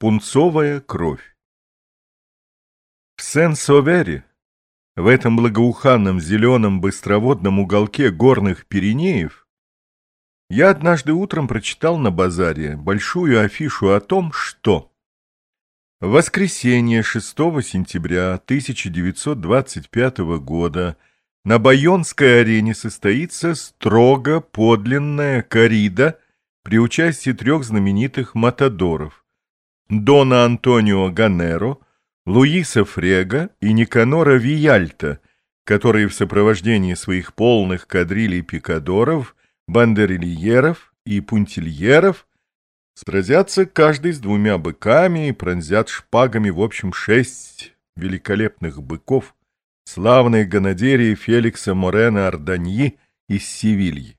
Пунцовая кровь. В Сен-Совере, в этом благоуханном зеленом быстроводном уголке горных Пиренеев, я однажды утром прочитал на базаре большую афишу о том, что в воскресенье 6 сентября 1925 года на Байонской арене состоится строго подлинная корида при участии трех знаменитых матадоров – Дона Антонио Ганеро, Луиса Фрега и Никанора Вияльта, которые в сопровождении своих полных кадрилей пикадоров, бандерильеров и пунтильеров сразятся каждый с двумя быками и пронзят шпагами в общем шесть великолепных быков славной гонодерии Феликса Морена Арданьи из Севильи.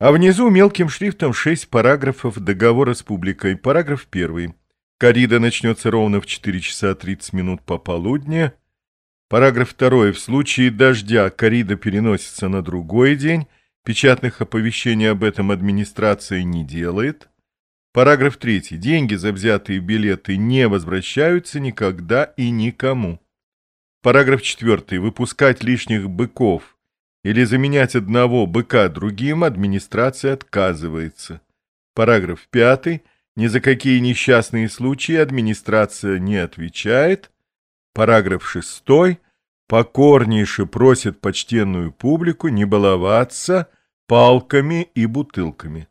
А внизу мелким шрифтом шесть параграфов договора с публикой. Параграф первый. Корида начнется ровно в 4 часа 30 минут пополудни. Параграф 2. В случае дождя корида переносится на другой день. Печатных оповещений об этом администрация не делает. Параграф 3. Деньги за взятые билеты не возвращаются никогда и никому. Параграф 4. Выпускать лишних быков или заменять одного быка другим администрация отказывается. Параграф 5. Ни за какие несчастные случаи администрация не отвечает. Параграф 6. Покорнейше просит почтенную публику не баловаться палками и бутылками.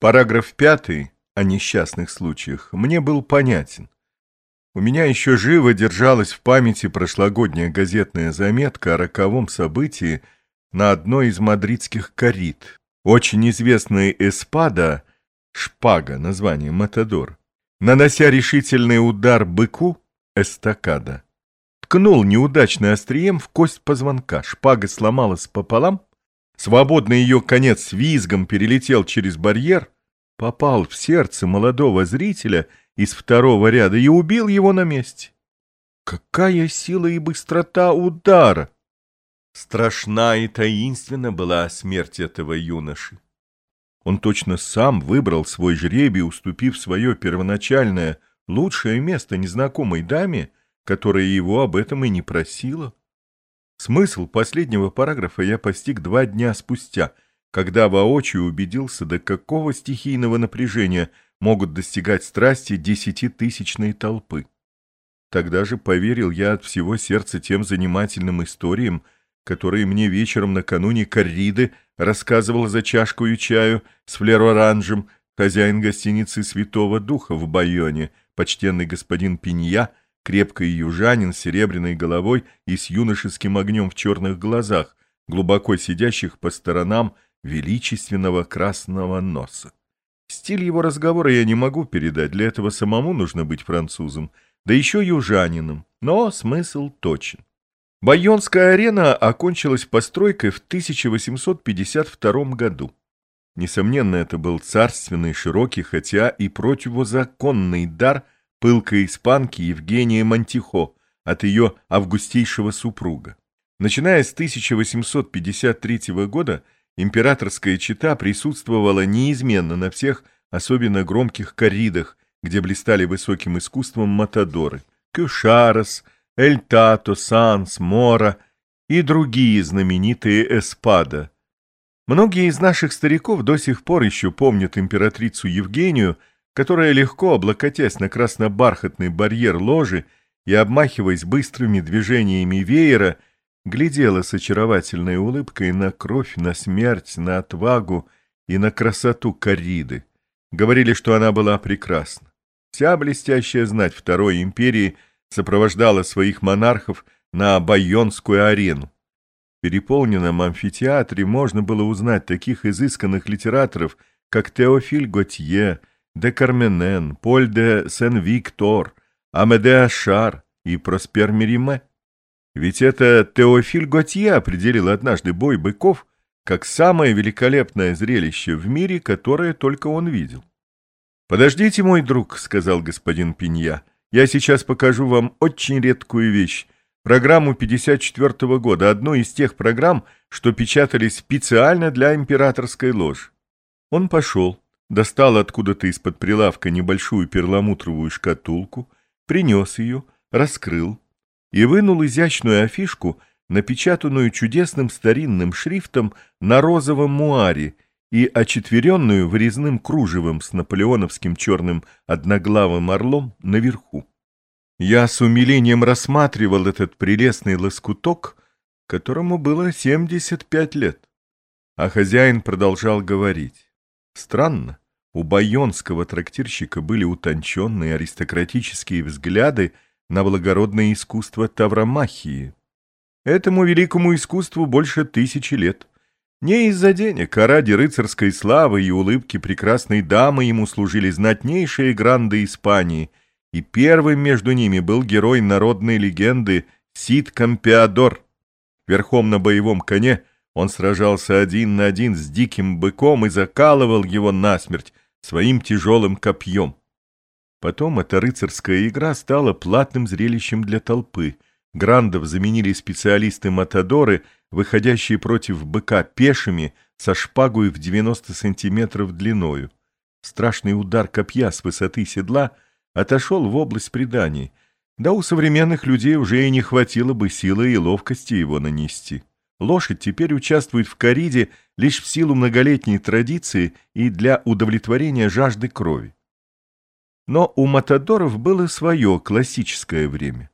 Параграф 5 о несчастных случаях мне был понятен. У меня еще живо держалась в памяти прошлогодняя газетная заметка о роковом событии на одной из мадридских корид. Очень известный Эспада шпага, название Матадор, нанося решительный удар быку, эстакада, ткнул неудачно острием в кость позвонка, шпага сломалась пополам, свободный ее конец с визгом перелетел через барьер, попал в сердце молодого зрителя из второго ряда и убил его на месте. Какая сила и быстрота удара! Страшна и таинственна была смерть этого юноши. Он точно сам выбрал свой жребий, уступив свое первоначальное лучшее место незнакомой даме, которая его об этом и не просила. Смысл последнего параграфа я постиг два дня спустя, когда воочию убедился, до какого стихийного напряжения могут достигать страсти десятитысячной толпы. Тогда же поверил я от всего сердца тем занимательным историям, которые мне вечером накануне корриды рассказывал за чашкою чаю с флероранжем хозяин гостиницы «Святого Духа» в Байоне, почтенный господин Пинья, крепкий южанин с серебряной головой и с юношеским огнем в черных глазах, глубоко сидящих по сторонам величественного красного носа. Стиль его разговора я не могу передать, для этого самому нужно быть французом, да еще южанином, но смысл точен. Байонская арена окончилась постройкой в 1852 году. Несомненно, это был царственный, широкий, хотя и противозаконный дар пылкой испанки Евгения Монтихо от ее августейшего супруга. Начиная с 1853 года императорская чета присутствовала неизменно на всех особенно громких коридах, где блистали высоким искусством матадоры – Кюшарос – Эль Тато, Санс, Мора и другие знаменитые эспада. Многие из наших стариков до сих пор еще помнят императрицу Евгению, которая легко, облокотясь на красно-бархатный барьер ложи и обмахиваясь быстрыми движениями веера, глядела с очаровательной улыбкой на кровь, на смерть, на отвагу и на красоту Кариды. Говорили, что она была прекрасна. Вся блестящая знать Второй империи – сопровождала своих монархов на Байонскую арену. В переполненном амфитеатре можно было узнать таких изысканных литераторов, как Теофиль Готье, де Карменен, Поль де Сен-Виктор, Амеде Ашар и Проспер Мериме. Ведь это Теофиль Готье определил однажды бой быков как самое великолепное зрелище в мире, которое только он видел. «Подождите, мой друг», — сказал господин Пинья, — я сейчас покажу вам очень редкую вещь. Программу 54 -го года, одну из тех программ, что печатались специально для императорской ложи. Он пошел, достал откуда-то из-под прилавка небольшую перламутровую шкатулку, принес ее, раскрыл и вынул изящную афишку, напечатанную чудесным старинным шрифтом на розовом муаре и очетверенную вырезным кружевом с наполеоновским черным одноглавым орлом наверху. Я с умилением рассматривал этот прелестный лоскуток, которому было 75 лет. А хозяин продолжал говорить. Странно, у байонского трактирщика были утонченные аристократические взгляды на благородное искусство тавромахии. Этому великому искусству больше тысячи лет. Не из-за денег, а ради рыцарской славы и улыбки прекрасной дамы ему служили знатнейшие гранды Испании, и первым между ними был герой народной легенды Сид Кампеадор. Верхом на боевом коне он сражался один на один с диким быком и закалывал его насмерть своим тяжелым копьем. Потом эта рыцарская игра стала платным зрелищем для толпы. Грандов заменили специалисты-матадоры, выходящие против быка пешими, со шпагой в 90 сантиметров длиною. Страшный удар копья с высоты седла отошел в область преданий, да у современных людей уже и не хватило бы силы и ловкости его нанести. Лошадь теперь участвует в кориде лишь в силу многолетней традиции и для удовлетворения жажды крови. Но у матадоров было свое классическое время.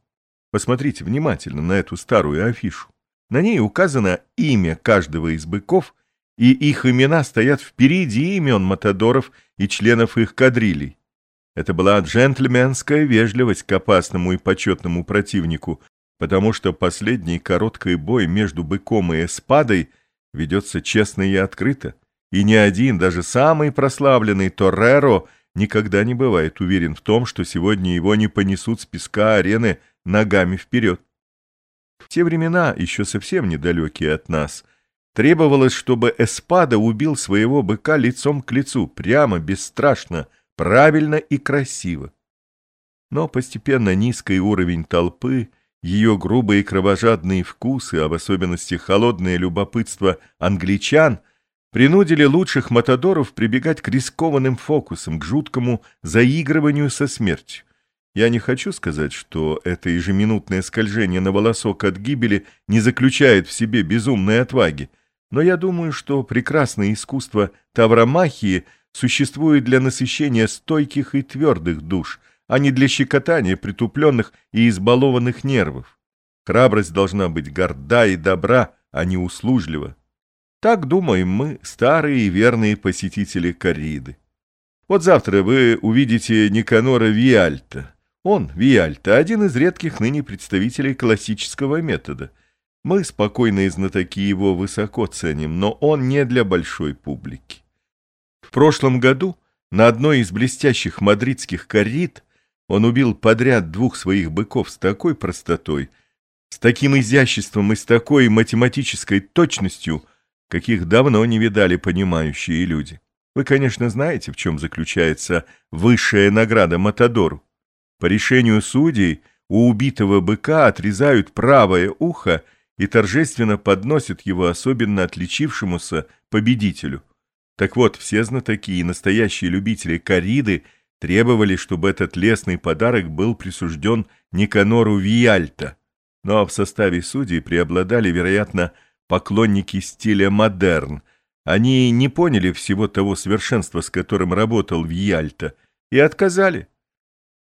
Посмотрите внимательно на эту старую афишу. На ней указано имя каждого из быков, и их имена стоят впереди имен матадоров и членов их кадрилей. Это была джентльменская вежливость к опасному и почетному противнику, потому что последний короткий бой между быком и эспадой ведется честно и открыто, и ни один, даже самый прославленный Торреро, никогда не бывает уверен в том, что сегодня его не понесут с песка арены ногами вперед. В те времена, еще совсем недалекие от нас, требовалось, чтобы Эспада убил своего быка лицом к лицу, прямо, бесстрашно, правильно и красиво. Но постепенно низкий уровень толпы — ее грубые кровожадные вкусы, а в особенности холодное любопытство англичан, принудили лучших матадоров прибегать к рискованным фокусам, к жуткому заигрыванию со смертью. Я не хочу сказать, что это ежеминутное скольжение на волосок от гибели не заключает в себе безумной отваги, но я думаю, что прекрасное искусство тавромахии существует для насыщения стойких и твердых душ – а не для щекотания притупленных и избалованных нервов. Храбрость должна быть горда и добра, а не услужлива. Так думаем мы, старые и верные посетители корриды. Вот завтра вы увидите Никанора Виальта. Он, Виальта, один из редких ныне представителей классического метода. Мы, спокойные знатоки, его высоко ценим, но он не для большой публики. В прошлом году на одной из блестящих мадридских коррид он убил подряд двух своих быков с такой простотой, с таким изяществом и с такой математической точностью, каких давно не видали понимающие люди. Вы, конечно, знаете, в чем заключается высшая награда Матадору. По решению судей у убитого быка отрезают правое ухо и торжественно подносят его особенно отличившемуся победителю. Так вот, все знатоки и настоящие любители кориды – требовали, чтобы этот лесный подарок был присужден Никанору Виальто, но в составе судей преобладали, вероятно, поклонники стиля модерн. Они не поняли всего того совершенства, с которым работал Виальто, и отказали.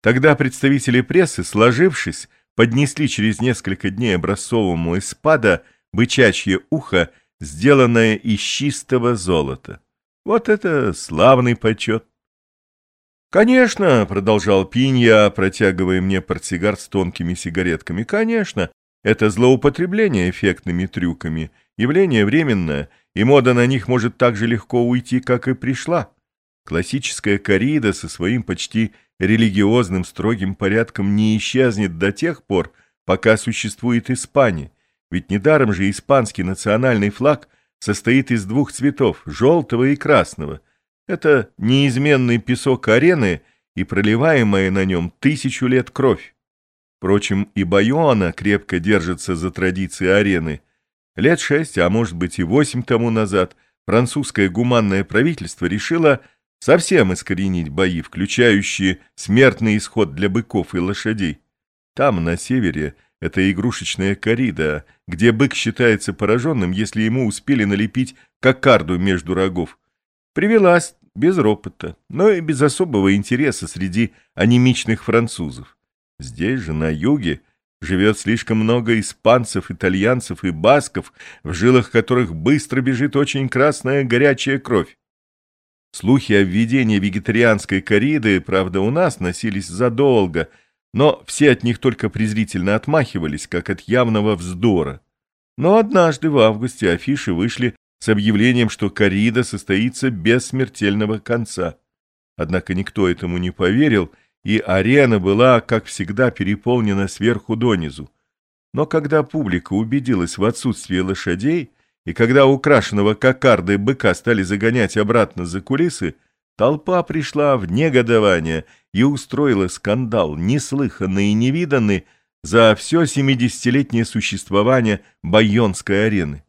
Тогда представители прессы, сложившись, поднесли через несколько дней образцовому эспада бычачье ухо, сделанное из чистого золота. Вот это славный почет! «Конечно», — продолжал Пинья, протягивая мне портсигар с тонкими сигаретками, «конечно, это злоупотребление эффектными трюками, явление временное, и мода на них может так же легко уйти, как и пришла. Классическая коррида со своим почти религиозным строгим порядком не исчезнет до тех пор, пока существует Испания, ведь недаром же испанский национальный флаг состоит из двух цветов — желтого и красного — это неизменный песок арены и проливаемая на нем тысячу лет кровь. Впрочем, и Байона крепко держится за традиции арены. Лет шесть, а может быть и восемь тому назад, французское гуманное правительство решило Совсем искоренить бои, включающие смертный исход для быков и лошадей. Там, на севере, это игрушечная корида, где бык считается пораженным, если ему успели налепить кокарду между рогов. Привелась без ропота, но и без особого интереса среди анемичных французов. Здесь же, на юге, живет слишком много испанцев, итальянцев и басков, в жилах которых быстро бежит очень красная горячая кровь. Слухи о введении вегетарианской кориды, правда, у нас носились задолго, но все от них только презрительно отмахивались, как от явного вздора. Но однажды в августе афиши вышли с объявлением, что корида состоится без смертельного конца. Однако никто этому не поверил, и арена была, как всегда, переполнена сверху донизу. Но когда публика убедилась в отсутствии лошадей, и когда украшенного кокардой быка стали загонять обратно за кулисы, толпа пришла в негодование и устроила скандал, неслыханный и невиданный, за все семидесятилетнее существование Байонской арены.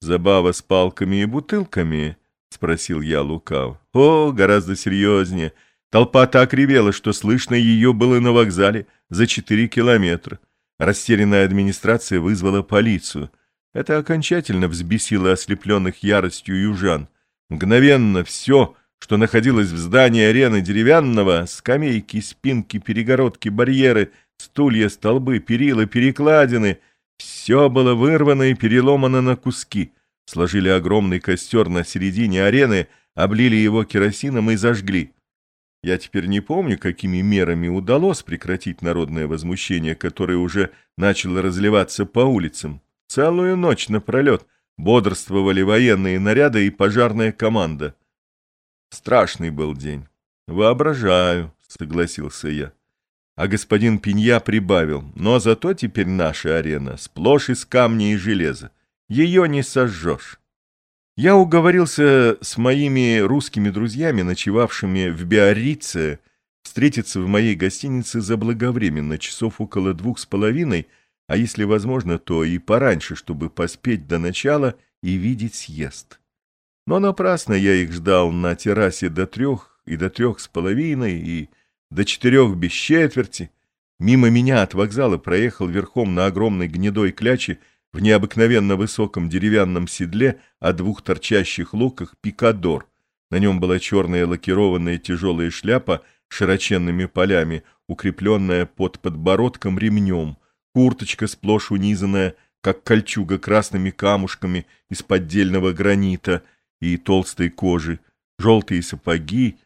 «Забава с палками и бутылками?» — спросил я лукав. «О, гораздо серьезнее. Толпа так ревела, что слышно ее было на вокзале за четыре километра. Растерянная администрация вызвала полицию. Это окончательно взбесило ослепленных яростью южан. Мгновенно все, что находилось в здании арены деревянного, скамейки, спинки, перегородки, барьеры, стулья, столбы, перила, перекладины — все было вырвано и переломано на куски. Сложили огромный костер на середине арены, облили его керосином и зажгли. Я теперь не помню, какими мерами удалось прекратить народное возмущение, которое уже начало разливаться по улицам. Целую ночь напролет бодрствовали военные наряды и пожарная команда. Страшный был день. Воображаю, согласился я. А господин Пинья прибавил, но зато теперь наша арена сплошь из камня и железа. Ее не сожжешь. Я уговорился с моими русскими друзьями, ночевавшими в Биаррице, встретиться в моей гостинице заблаговременно, часов около двух с половиной, а если возможно, то и пораньше, чтобы поспеть до начала и видеть съезд. Но напрасно я их ждал на террасе до трех и до трех с половиной, и до четырех без четверти. Мимо меня от вокзала проехал верхом на огромной гнедой кляче в необыкновенно высоком деревянном седле о двух торчащих луках пикадор. На нем была черная лакированная тяжелая шляпа с широченными полями, укрепленная под подбородком ремнем, курточка сплошь унизанная, как кольчуга красными камушками из поддельного гранита и толстой кожи, желтые сапоги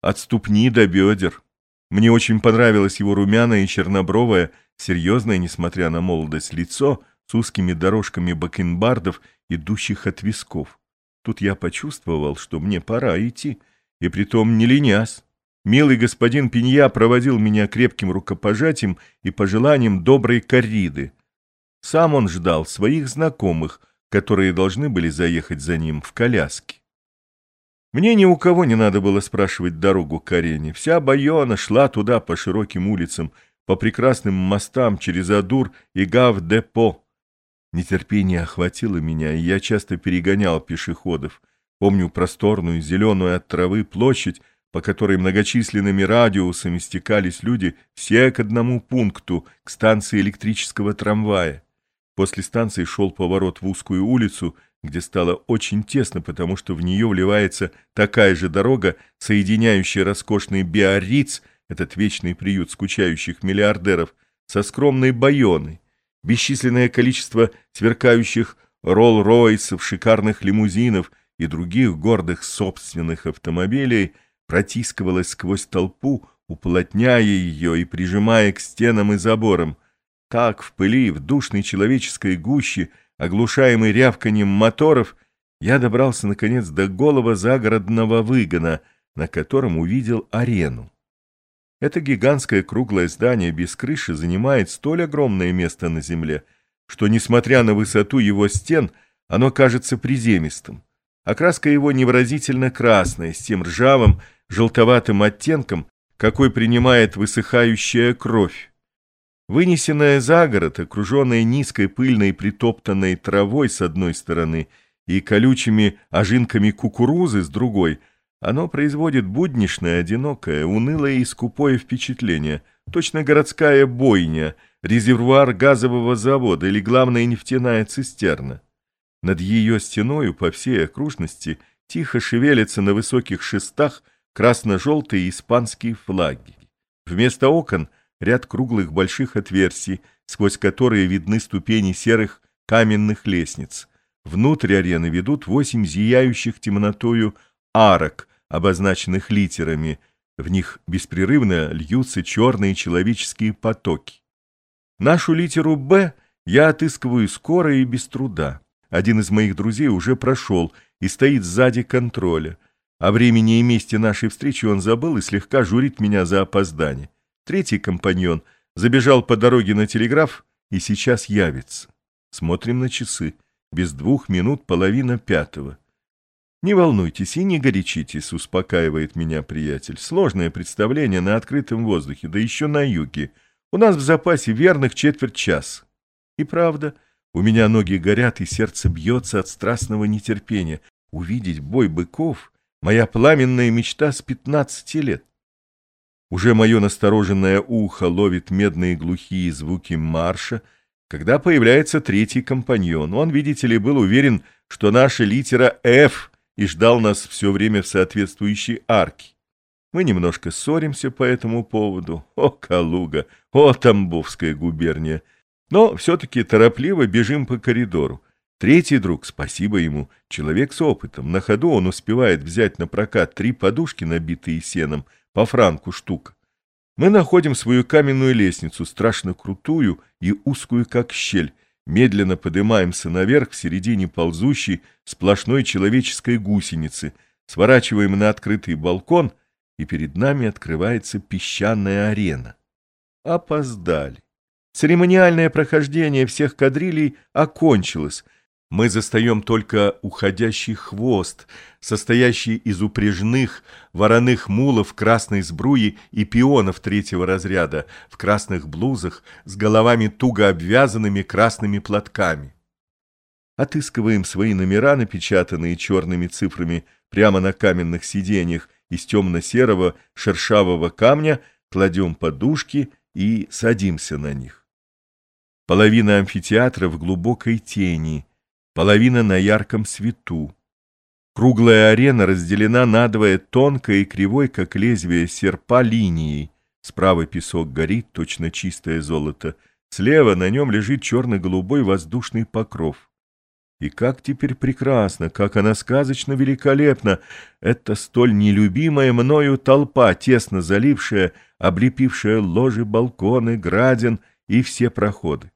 от ступни до бедер. Мне очень понравилось его румяное и чернобровое, серьезное, несмотря на молодость, лицо с узкими дорожками бакенбардов, идущих от висков. Тут я почувствовал, что мне пора идти, и притом не ленясь. Милый господин Пинья проводил меня крепким рукопожатием и пожеланием доброй корриды. Сам он ждал своих знакомых, которые должны были заехать за ним в коляске. Мне ни у кого не надо было спрашивать дорогу к арене. Вся Байона шла туда по широким улицам, по прекрасным мостам через Адур и Гав-Депо. Нетерпение охватило меня, и я часто перегонял пешеходов. Помню просторную, зеленую от травы площадь, по которой многочисленными радиусами стекались люди все к одному пункту, к станции электрического трамвая. После станции шел поворот в узкую улицу — где стало очень тесно, потому что в нее вливается такая же дорога, соединяющая роскошный Биарриц, этот вечный приют скучающих миллиардеров, со скромной Байоной. Бесчисленное количество сверкающих Ролл-Ройсов, шикарных лимузинов и других гордых собственных автомобилей протискивалось сквозь толпу, уплотняя ее и прижимая к стенам и заборам. Так в пыли, в душной человеческой гуще – Оглушаемый рявканием моторов, я добрался, наконец, до голого загородного выгона, на котором увидел арену. Это гигантское круглое здание без крыши занимает столь огромное место на земле, что, несмотря на высоту его стен, оно кажется приземистым. Окраска его невыразительно красная, с тем ржавым, желтоватым оттенком, какой принимает высыхающая кровь. Вынесенная за город, окруженная низкой пыльной притоптанной травой с одной стороны и колючими ожинками кукурузы с другой, Оно производит будничное, одинокое, унылое и скупое впечатление, точно городская бойня, резервуар газового завода или главная нефтяная цистерна. Над ее стеною по всей окружности тихо шевелятся на высоких шестах красно-желтые испанские флаги. Вместо окон ряд круглых больших отверстий, сквозь которые видны ступени серых каменных лестниц. Внутрь арены ведут восемь зияющих темнотою арок, обозначенных литерами. В них беспрерывно льются черные человеческие потоки. Нашу литеру «Б» я отыскиваю скоро и без труда. Один из моих друзей уже прошел и стоит сзади контроля. О времени и месте нашей встречи он забыл и слегка журит меня за опоздание. Третий компаньон забежал по дороге на телеграф и сейчас явится. Смотрим на часы. Без двух минут половина пятого. «Не волнуйтесь и не горячитесь», — успокаивает меня приятель. «Сложное представление на открытом воздухе, да еще на юге. У нас в запасе верных четверть час». И правда, у меня ноги горят и сердце бьется от страстного нетерпения. Увидеть бой быков — моя пламенная мечта с пятнадцати лет. Уже мое настороженное ухо ловит медные глухие звуки марша — когда появляется третий компаньон. Он, видите ли, был уверен, что наша литера «Ф» и ждал нас все время в соответствующей арке. Мы немножко ссоримся по этому поводу. О, Калуга! О, Тамбовская губерния! Но все-таки торопливо бежим по коридору. Третий друг, спасибо ему, человек с опытом. На ходу он успевает взять на прокат три подушки, набитые сеном, по франку штука. Мы находим свою каменную лестницу, страшно крутую и узкую, как щель. Медленно поднимаемся наверх в середине ползущей сплошной человеческой гусеницы, сворачиваем на открытый балкон, и перед нами открывается песчаная арена. Опоздали. Церемониальное прохождение всех кадрилей окончилось — мы застаем только уходящий хвост, состоящий из упряжных вороных мулов красной сбруи и пионов третьего разряда в красных блузах с головами туго обвязанными красными платками. Отыскиваем свои номера, напечатанные черными цифрами прямо на каменных сиденьях из темно-серого шершавого камня, кладем подушки и садимся на них. Половина амфитеатра в глубокой тени — половина на ярком свету. Круглая арена разделена надвое тонкой и кривой, как лезвие серпа, линией. Справа песок горит, точно чистое золото. Слева на нем лежит черно-голубой воздушный покров. И как теперь прекрасно, как она сказочно великолепна, эта столь нелюбимая мною толпа, тесно залившая, облепившая ложи, балконы, градин и все проходы.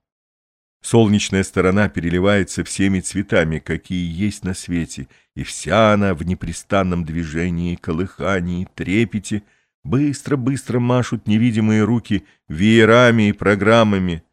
Солнечная сторона переливается всеми цветами, какие есть на свете, и вся она в непрестанном движении, колыхании, трепете, быстро-быстро машут невидимые руки веерами и программами,